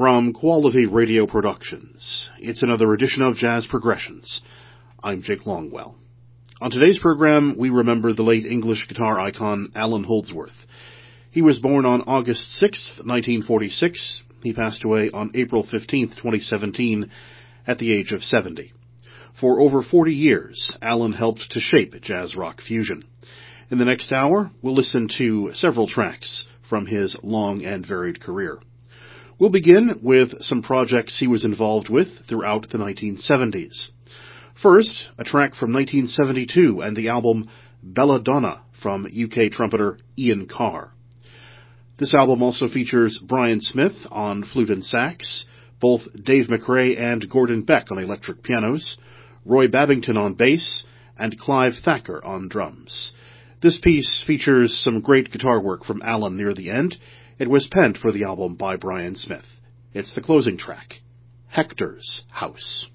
From Quality Radio Productions, it's another edition of Jazz Progressions. I'm Jake Longwell. On today's program, we remember the late English guitar icon Allan Holdsworth. He was born on August 6, 1946. He passed away on April 15, 2017, at the age of 70. For over 40 years, Allan helped to shape jazz rock fusion. In the next hour, we'll listen to several tracks from his long and varied career. We'll begin with some projects he was involved with throughout the 1970s. First, a track from 1972 and the album Belladonna from UK trumpeter Ian Carr. This album also features Brian Smith on flute and sax, both Dave MacRae and Gordon Beck on electric pianos, Roy Babbington on bass, and Clive Thacker on drums. This piece features some great guitar work from Allan near the end, it was penned for the album by Brian Smith. It's the closing track, Hector's House.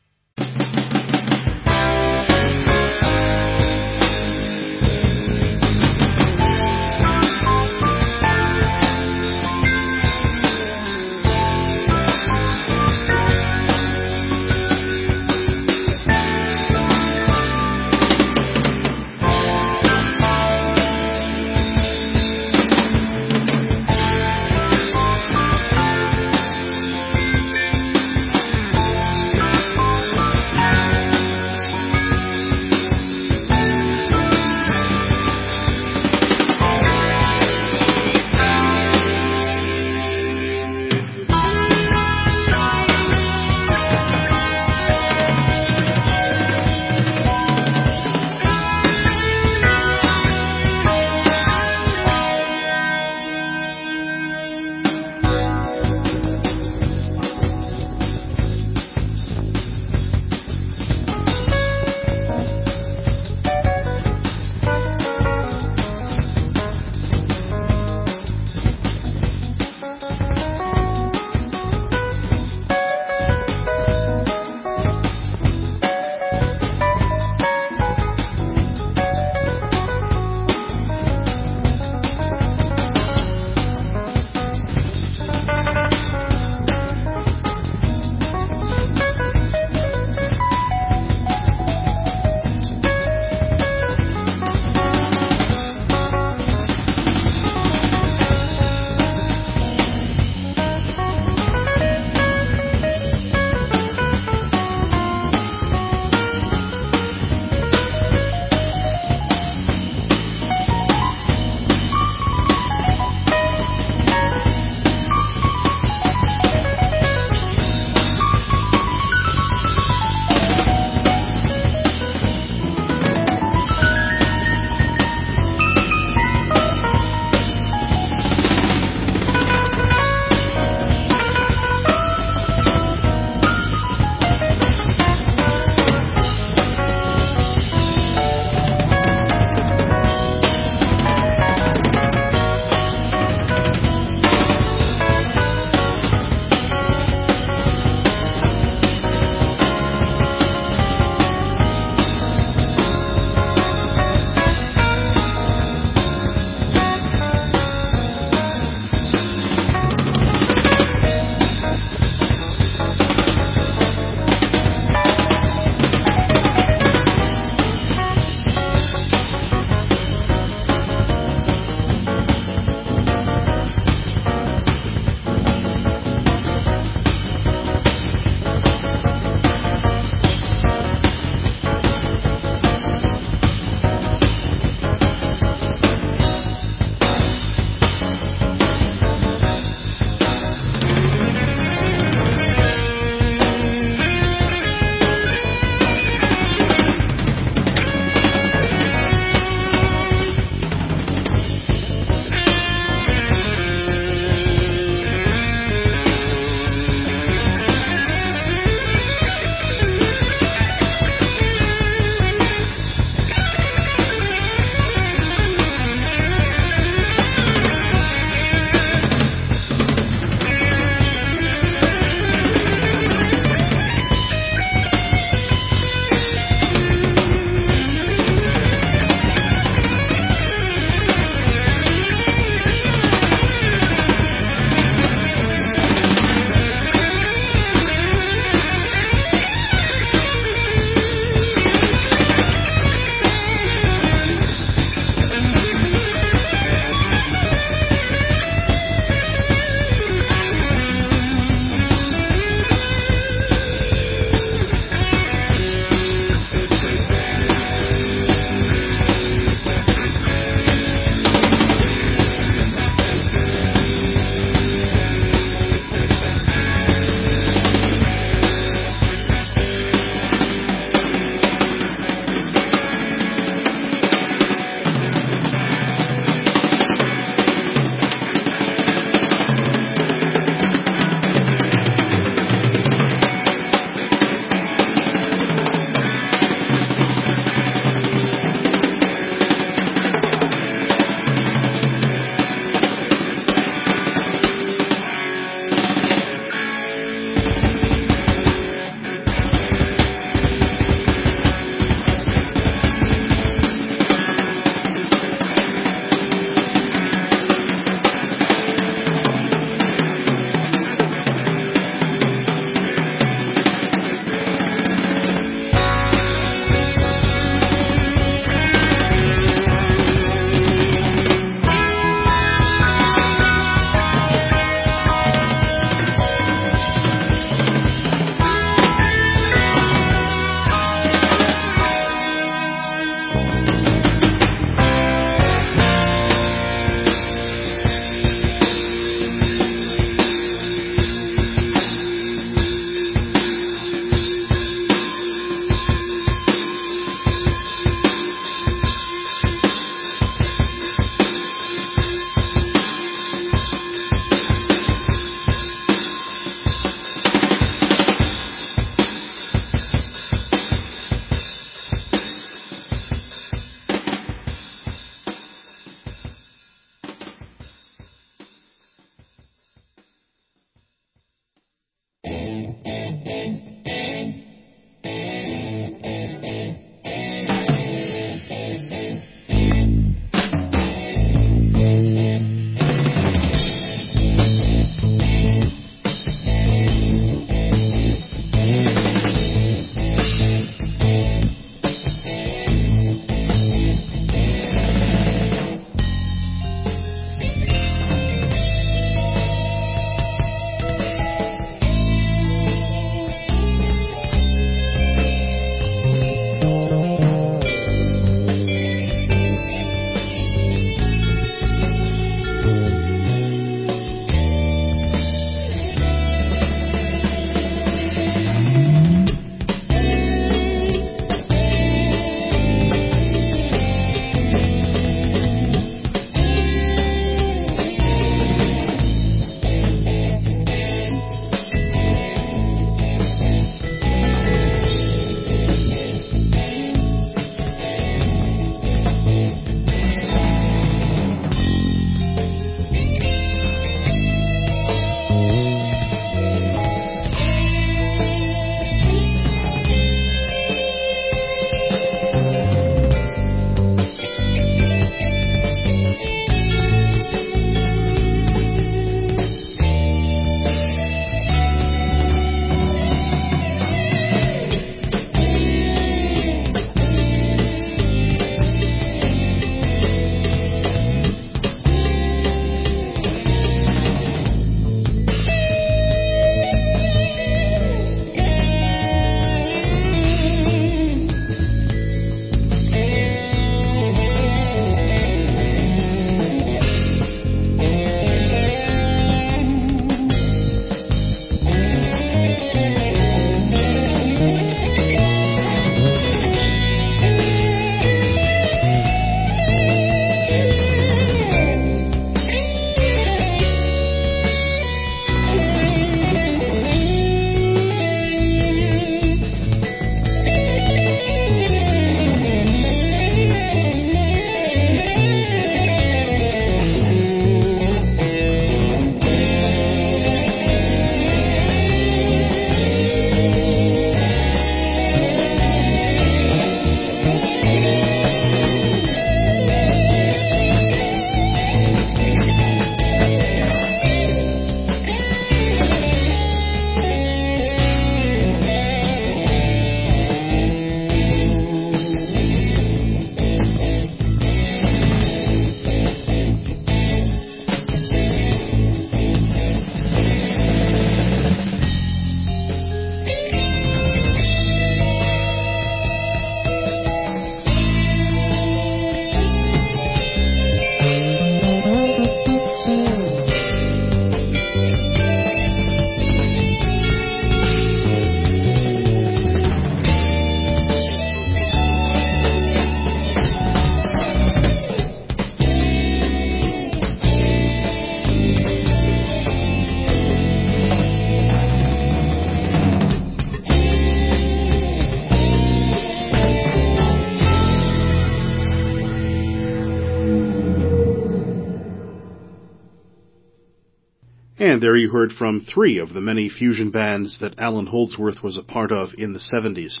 And there you heard from three of the many fusion bands that Allan Holdsworth was a part of in the 70s.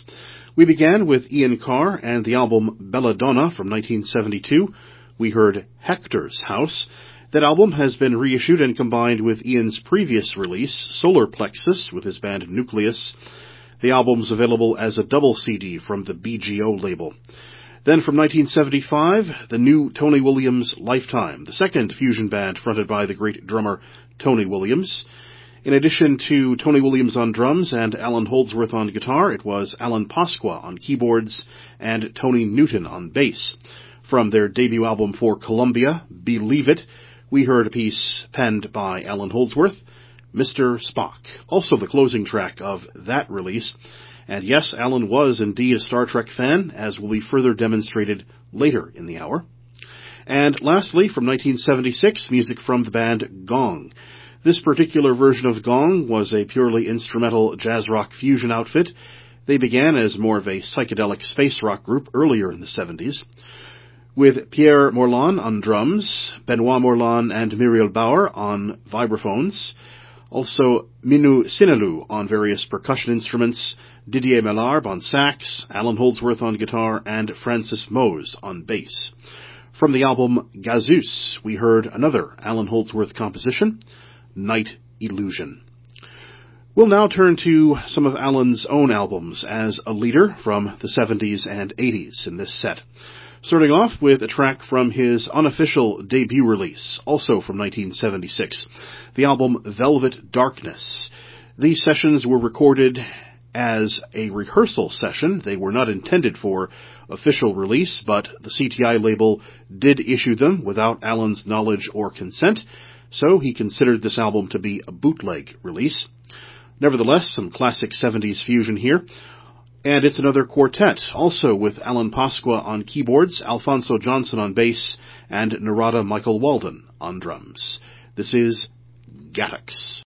We began with Ian Carr and the album Belladonna from 1972. We heard Hector's House. That album has been reissued and combined with Ian's previous release, Solar Plexus, with his band Nucleus. The album's available as a double CD from the BGO label. Then from 1975, the new Tony Williams Lifetime, the second fusion band fronted by the great drummer Tony Williams. In addition to Tony Williams on drums and Allan Holdsworth on guitar, it was Alan Pasqua on keyboards and Tony Newton on bass. From their debut album for Columbia, Believe It, we heard a piece penned by Allan Holdsworth, Mr. Spock, also the closing track of that release. And yes, Allan was indeed a Star Trek fan, as will be further demonstrated later in the hour. And lastly, from 1976, music from the band Gong. This particular version of Gong was a purely instrumental jazz rock fusion outfit. They began as more of a psychedelic space rock group earlier in the 70s. With Pierre Moerlen on drums, Benoit Moerlen and Mireille Bauer on vibraphones, also Mino Cinelu on various percussion instruments, Didier Malherbe on sax, Allan Holdsworth on guitar, and Francis Moze on bass. From the album Gazeuse, we heard another Allan Holdsworth composition, Night Illusion. We'll now turn to some of Allan's own albums as a leader from the 70s and 80s in this set. Starting off with a track from his unofficial debut release, also from 1976, the album Velvet Darkness. These sessions were recorded as a rehearsal session. They were not intended for official release, but the CTI label did issue them without Allan's knowledge or consent, so he considered this album to be a bootleg release. Nevertheless, some classic 70s fusion here. And it's another quartet, also with Alan Pasqua on keyboards, Alfonso Johnson on bass, and Narada Michael Walden on drums. This is Gattox.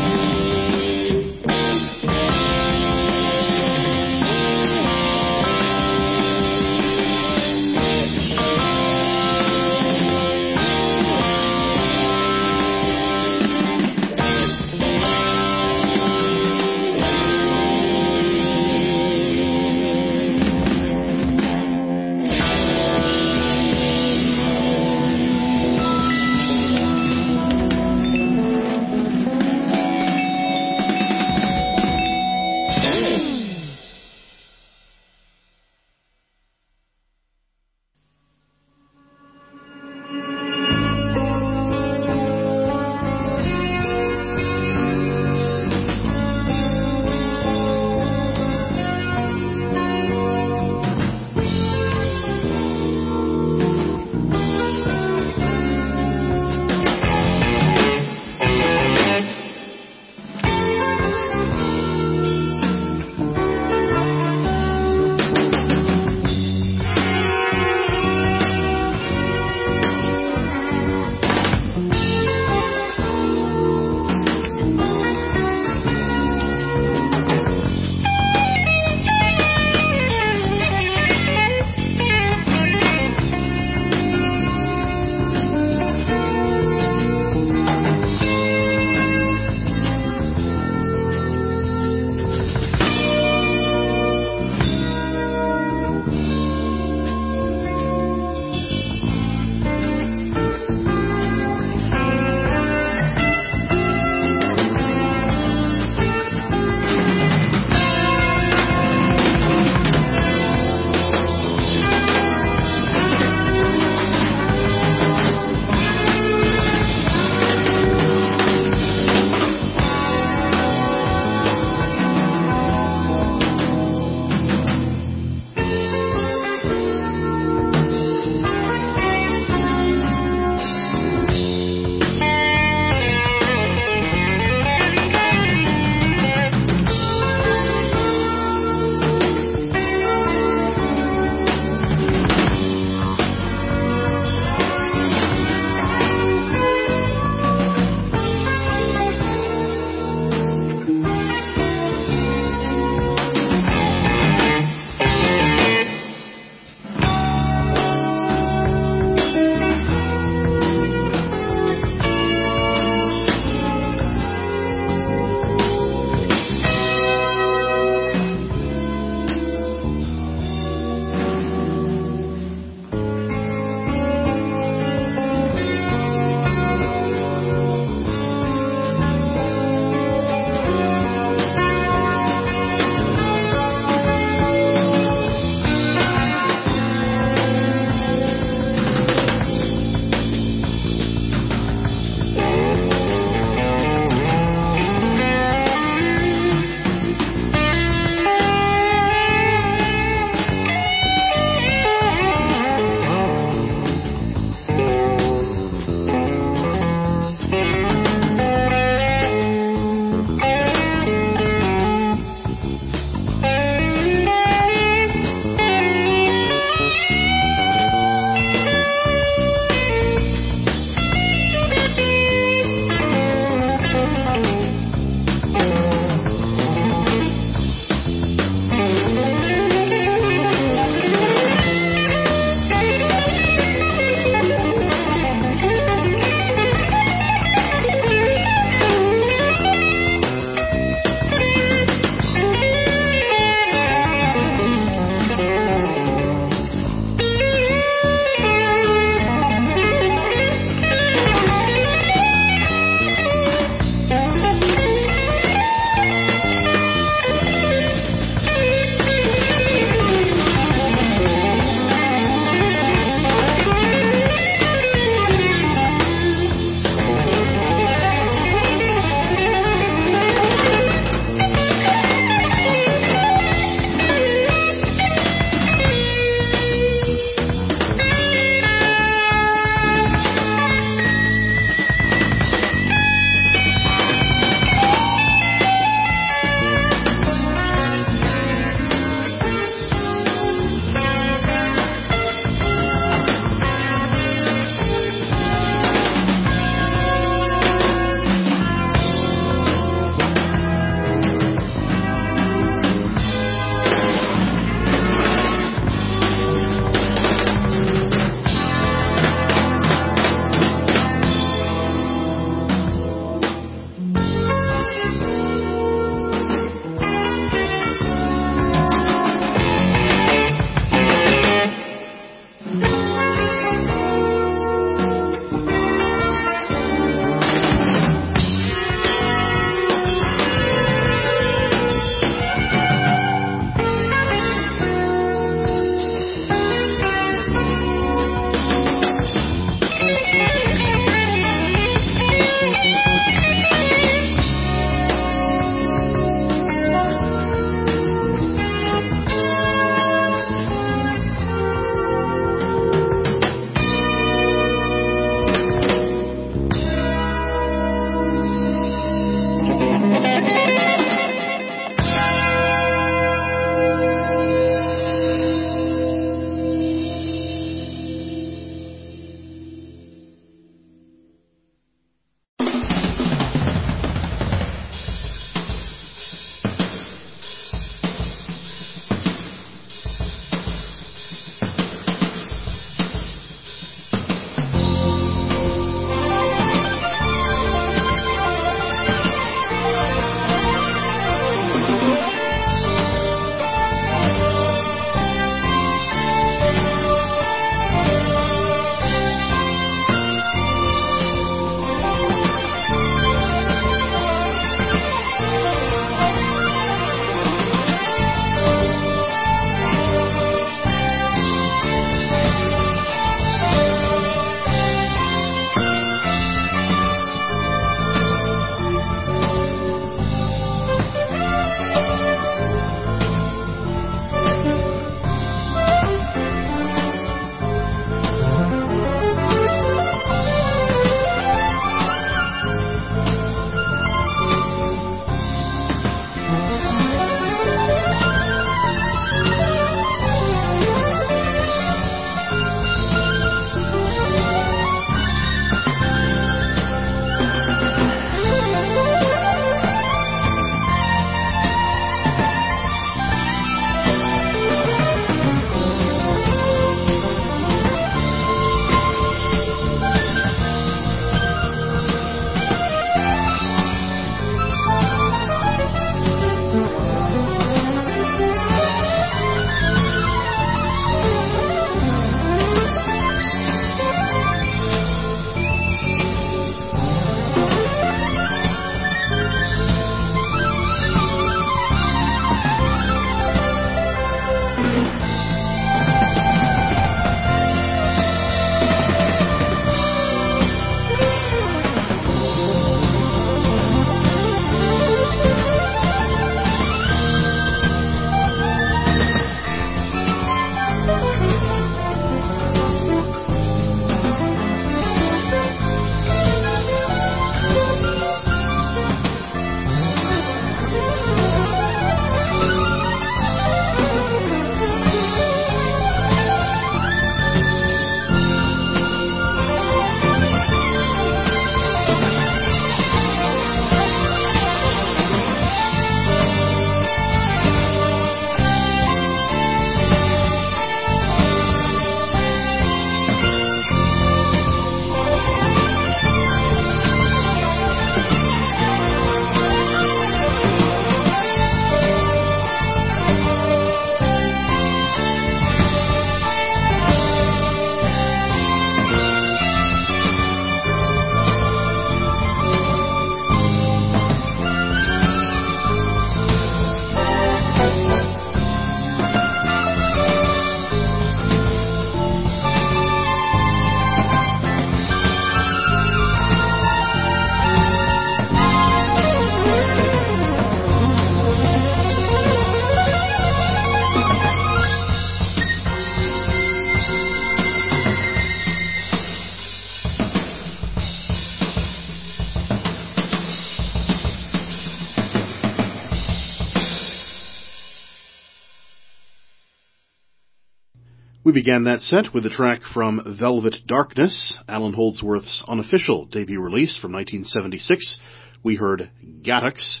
Began that set with a track from Velvet Darkness, Allan Holdsworth's unofficial debut release from 1976. We heard Gattox.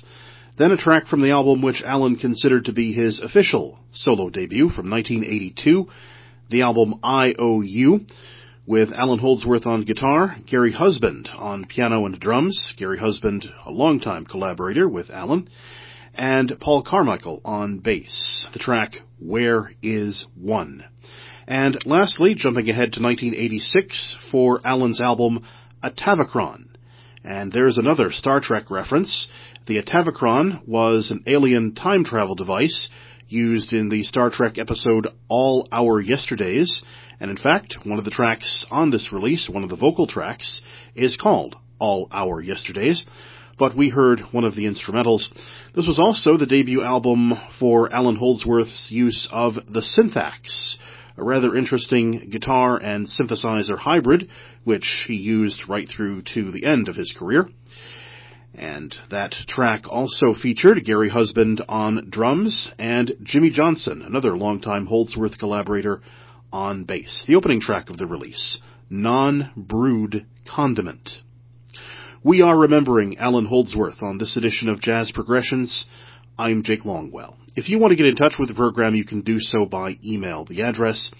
Then a track from the album which Allan considered to be his official solo debut from 1982, the album IOU, with Allan Holdsworth on guitar, Gary Husband on piano and drums, Gary Husband, a longtime collaborator with Allan, and Paul Carmichael on bass. The track Where Is One? And lastly, jumping ahead to 1986 for Allan's album Atavachron. And there's another Star Trek reference. The Atavachron was an alien time travel device used in the Star Trek episode All Our Yesterdays. And in fact, one of the tracks on this release, one of the vocal tracks, is called All Our Yesterdays. But we heard one of the instrumentals. This was also the debut album for Allan Holdsworth's use of the SynthAxe, a rather interesting guitar and synthesizer hybrid, which he used right through to the end of his career. And that track also featured Gary Husband on drums and Jimmy Johnson, another longtime Holdsworth collaborator, on bass. The opening track of the release, Non-Brewed Condiment. We are remembering Allan Holdsworth on this edition of Jazz Progressions. I'm Jake Longwell. If you want to get in touch with the program, you can do so by email. The address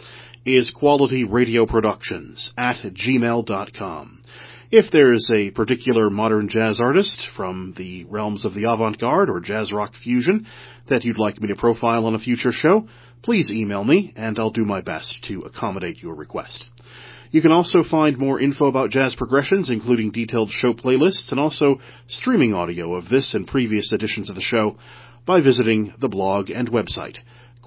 is qualityradioproductions at gmail.com. If there is a particular modern jazz artist from the realms of the avant-garde or jazz rock fusion that you'd like me to profile on a future show, please email me and I'll do my best to accommodate your request. You can also find more info about jazz progressions, including detailed show playlists and also streaming audio of this and previous editions of the show by visiting the blog and website,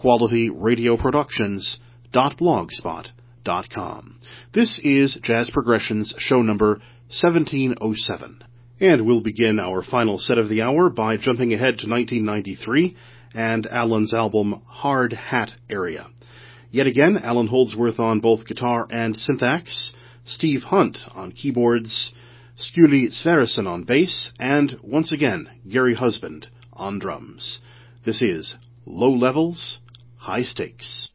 qualityradioproductions.blogspot.com. This is Jazz Progressions show number 1707. And we'll begin our final set of the hour by jumping ahead to 1993 and Allan's album Hard Hat Area. Yet again, Allan Holdsworth on both guitar and SynthAxe, Steve Hunt on keyboards, Skuli Sverrisson on bass, and once again, Gary Husband on drums. This is Low Levels, High Stakes.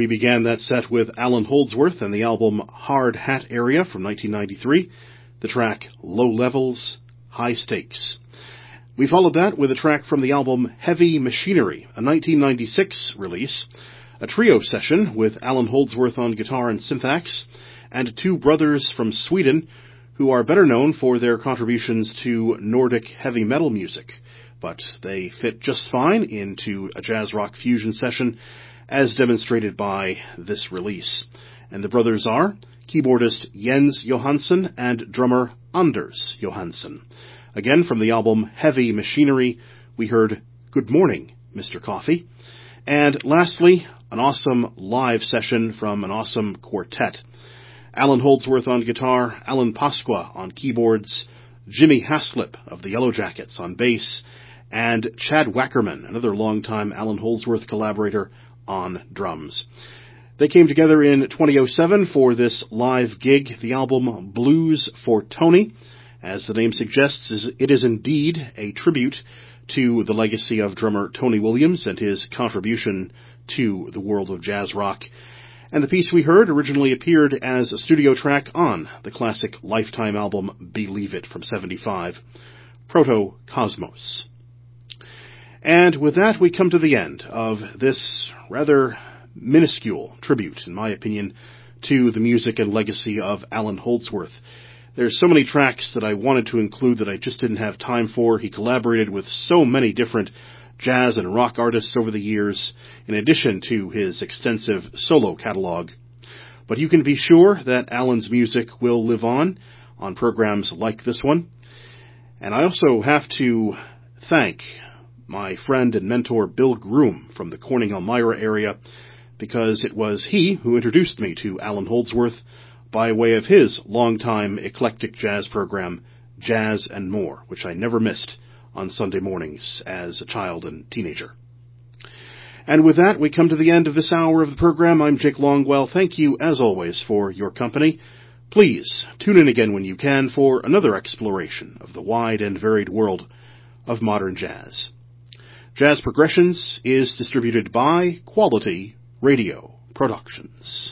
We began that set with Allan Holdsworth and the album Hard Hat Area from 1993, the track Low Levels, High Stakes. We followed that with a track from the album Heavy Machinery, a 1996 release, a trio session with Allan Holdsworth on guitar and SynthAxe, and two brothers from Sweden who are better known for their contributions to Nordic heavy metal music, but they fit just fine into a jazz rock fusion session as demonstrated by this release. And the brothers are keyboardist Jens Johansson and drummer Anders Johansson. Again, from the album Heavy Machinery, we heard Good Morning, Mr. Coffee. And lastly, an awesome live session from an awesome quartet. Allan Holdsworth on guitar, Alan Pasqua on keyboards, Jimmy Haslip of the Yellow Jackets on bass, and Chad Wackerman, another longtime Allan Holdsworth collaborator, on drums. They came together in 2007 for this live gig, the album Blues for Tony. As the name suggests, it is indeed a tribute to the legacy of drummer Tony Williams and his contribution to the world of jazz rock. And the piece we heard originally appeared as a studio track on the classic Lifetime album Believe It from 75, Proto Cosmos. And with that, we come to the end of this rather minuscule tribute, in my opinion, to the music and legacy of Allan Holdsworth. There's so many tracks that I wanted to include that I just didn't have time for. He collaborated with so many different jazz and rock artists over the years, in addition to his extensive solo catalog. But you can be sure that Allan's music will live on on programs like this one. And I also have to thank my friend and mentor Bill Groom from the Corning Elmira area because it was he who introduced me to Allan Holdsworth by way of his longtime eclectic jazz program, Jazz and More, which I never missed on Sunday mornings as a child and teenager. And with that, we come to the end of this hour of the program. I'm Jake Longwell. Thank you, as always, for your company. Please tune in again when you can for another exploration of the wide and varied world of modern jazz. Jazz Progressions is distributed by Quality Radio Productions.